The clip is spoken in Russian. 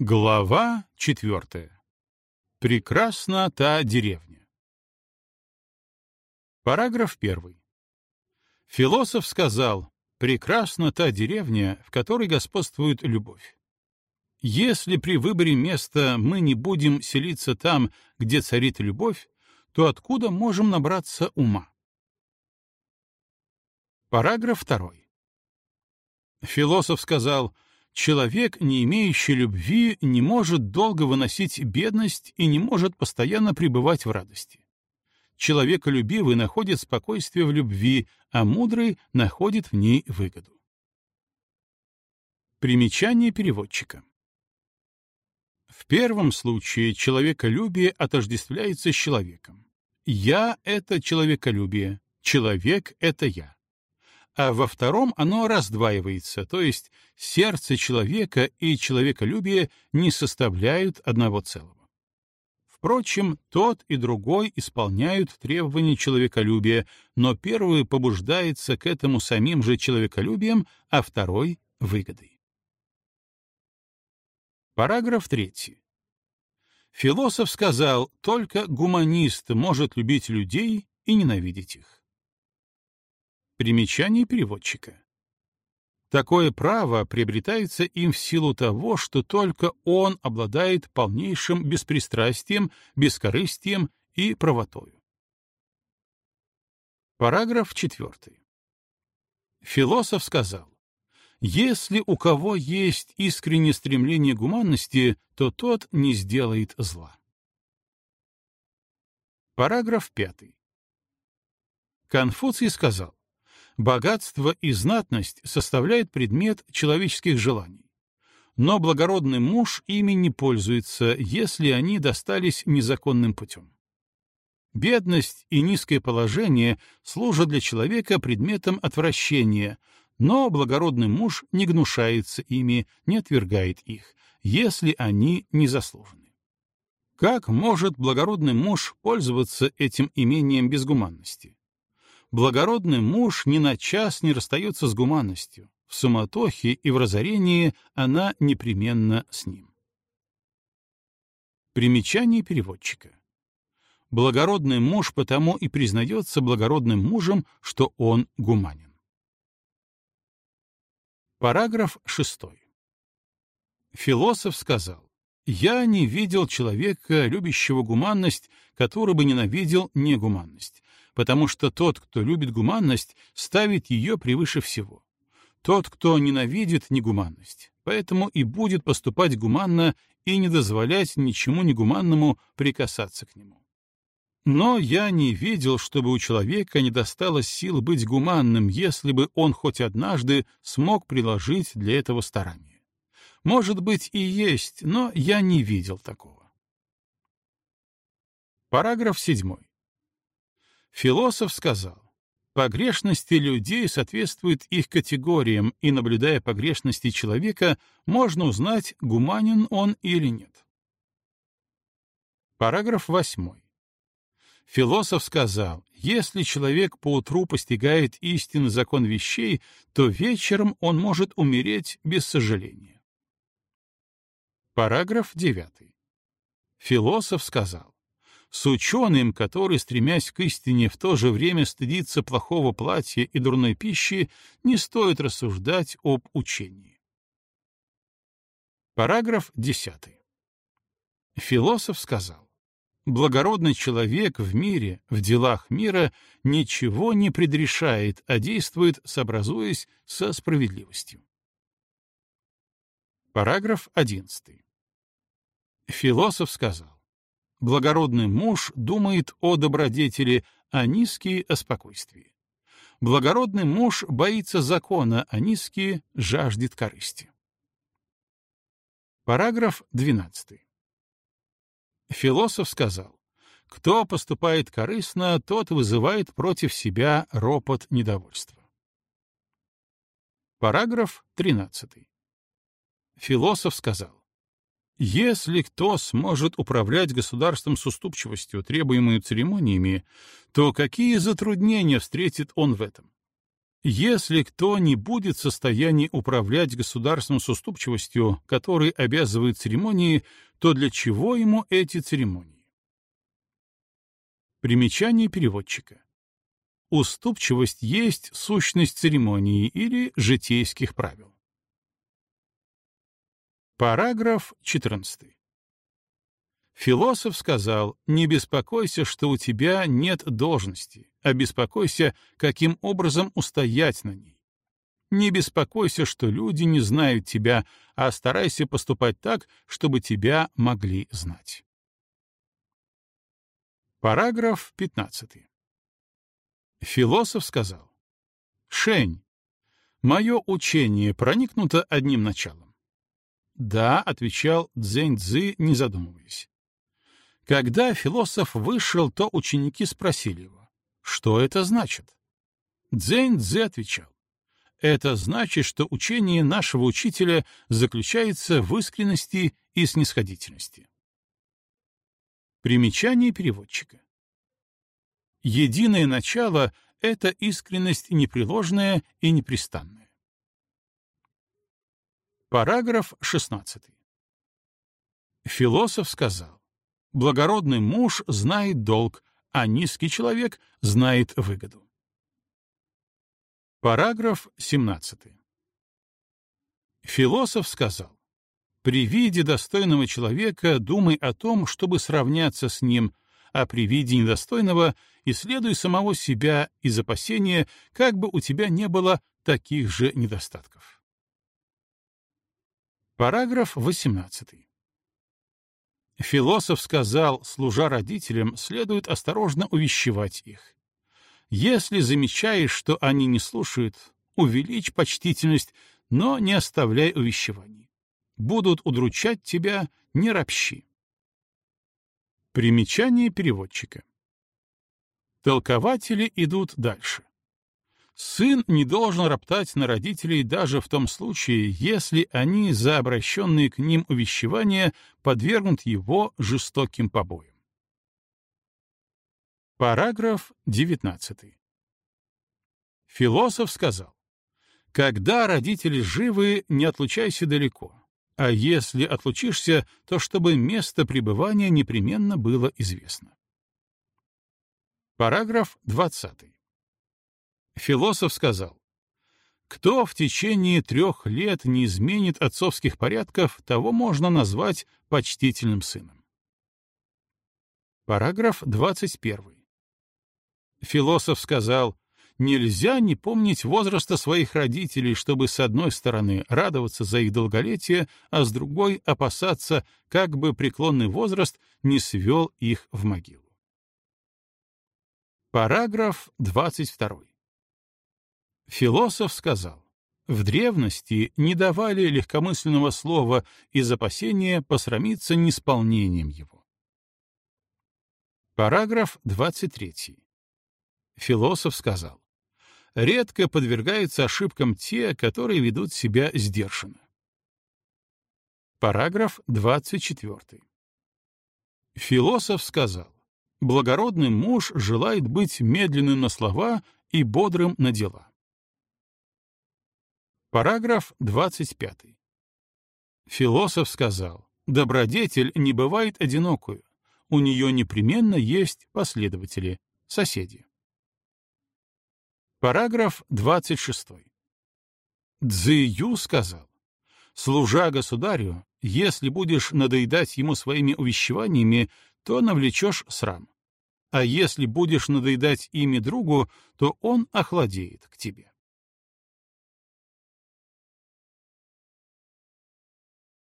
Глава четвертая. Прекрасна та деревня. Параграф первый. Философ сказал, прекрасна та деревня, в которой господствует любовь. Если при выборе места мы не будем селиться там, где царит любовь, то откуда можем набраться ума? Параграф второй. Философ сказал, человек, не имеющий любви, не может долго выносить бедность и не может постоянно пребывать в радости. Человеколюбивый находит спокойствие в любви, а мудрый находит в ней выгоду. Примечание переводчика. В первом случае человеколюбие отождествляется с человеком. «Я» — это человеколюбие, «человек» — это «я». А во втором оно раздваивается, то есть сердце человека и человеколюбие не составляют одного целого. Впрочем, тот и другой исполняют требования человеколюбия, но первый побуждается к этому самим же человеколюбием, а второй — выгодой. Параграф 3. Философ сказал, только гуманист может любить людей и ненавидеть их. Примечание переводчика. Такое право приобретается им в силу того, что только он обладает полнейшим беспристрастием, бескорыстием и правотою. Параграф 4. Философ сказал, если у кого есть искреннее стремление гуманности, то тот не сделает зла. Параграф 5. Конфуций сказал, богатство и знатность составляют предмет человеческих желаний. Но благородный муж ими не пользуется, если они достались незаконным путем. Бедность и низкое положение служат для человека предметом отвращения, но благородный муж не гнушается ими, не отвергает их, если они не заслужены. Как может благородный муж пользоваться этим имением без гуманности? Благородный муж ни на час не расстается с гуманностью. В суматохе и в разорении она непременно с ним. Примечание переводчика. Благородный муж потому и признается благородным мужем, что он гуманен. Параграф 6. Философ сказал, «Я не видел человека, любящего гуманность, который бы ненавидел негуманность, потому что тот, кто любит гуманность, ставит ее превыше всего. Тот, кто ненавидит негуманность, поэтому и будет поступать гуманно и не дозволять ничему негуманному прикасаться к нему. Но я не видел, чтобы у человека не досталось сил быть гуманным, если бы он хоть однажды смог приложить для этого старание. Может быть и есть, но я не видел такого. Параграф 7. Философ сказал, погрешности людей соответствуют их категориям, и, наблюдая погрешности человека, можно узнать, гуманен он или нет. Параграф 8. Философ сказал, если человек поутру постигает истинный закон вещей, то вечером он может умереть без сожаления. Параграф 9. Философ сказал, с ученым, который, стремясь к истине, в то же время стыдится плохого платья и дурной пищи, не стоит рассуждать об учении. Параграф 10. Философ сказал, Благородный человек в мире, в делах мира ничего не предрешает, а действует, сообразуясь со справедливостью. Параграф 11. Философ сказал, благородный муж думает о добродетели, а низкий — о спокойствии. Благородный муж боится закона, а низкий жаждет корысти. Параграф 12. Философ сказал, кто поступает корыстно, тот вызывает против себя ропот недовольства. Параграф 13. Философ сказал, если кто сможет управлять государством с уступчивостью, требуемой церемониями, то какие затруднения встретит он в этом? Если кто не будет в состоянии управлять государственной с уступчивостью, которой обязывают церемонии, то для чего ему эти церемонии? Примечание переводчика. Уступчивость есть сущность церемонии или житейских правил. Параграф 14. Философ сказал, не беспокойся, что у тебя нет должности, а беспокойся, каким образом устоять на ней. Не беспокойся, что люди не знают тебя, а старайся поступать так, чтобы тебя могли знать. Параграф 15. Философ сказал, «Шень, мое учение проникнуто одним началом. «Да», — отвечал Цзэнь-Цзы, не задумываясь. Когда философ вышел, то ученики спросили его, что это значит? Цзэнь-Цзы отвечал, это значит, что учение нашего учителя заключается в искренности и снисходительности. Примечание переводчика. Единое начало — это искренность непреложная и непрестанная. Параграф 16. Философ сказал, благородный муж знает долг, а низкий человек знает выгоду. Параграф 17. Философ сказал, при виде достойного человека думай о том, чтобы сравняться с ним, а при виде недостойного исследуй самого себя из опасения, как бы у тебя не было таких же недостатков. Параграф 18. Философ сказал, служа родителям, следует осторожно увещевать их. Если замечаешь, что они не слушают, увеличь почтительность, но не оставляй увещеваний. Будут удручать тебя, не ропщи. Примечание переводчика. Толкователи идут дальше. Сын не должен роптать на родителей даже в том случае, если они за обращенные к ним увещевания подвергнут его жестоким побоям. Параграф 19. Философ сказал, «Когда родители живы, не отлучайся далеко, а если отлучишься, то чтобы место пребывания непременно было известно». Параграф 20. Философ сказал, кто в течение трех лет не изменит отцовских порядков, того можно назвать почтительным сыном. Параграф 21. Философ сказал, нельзя не помнить возраста своих родителей, чтобы с одной стороны радоваться за их долголетие, а с другой опасаться, как бы преклонный возраст не свел их в могилу. Параграф 22. Философ сказал, в древности не давали легкомысленного слова из опасения посрамиться неисполнением его. Параграф 23. Философ сказал, редко подвергаются ошибкам те, которые ведут себя сдержанно. Параграф 24. Философ сказал, благородный муж желает быть медленным на слова и бодрым на дела. Параграф 25. Философ сказал, добродетель не бывает одинокую, у нее непременно есть последователи, соседи. Параграф 26. Цзы сказал, служа государю, если будешь надоедать ему своими увещеваниями, то навлечешь срам. А если будешь надоедать ими другу, то он охладеет к тебе.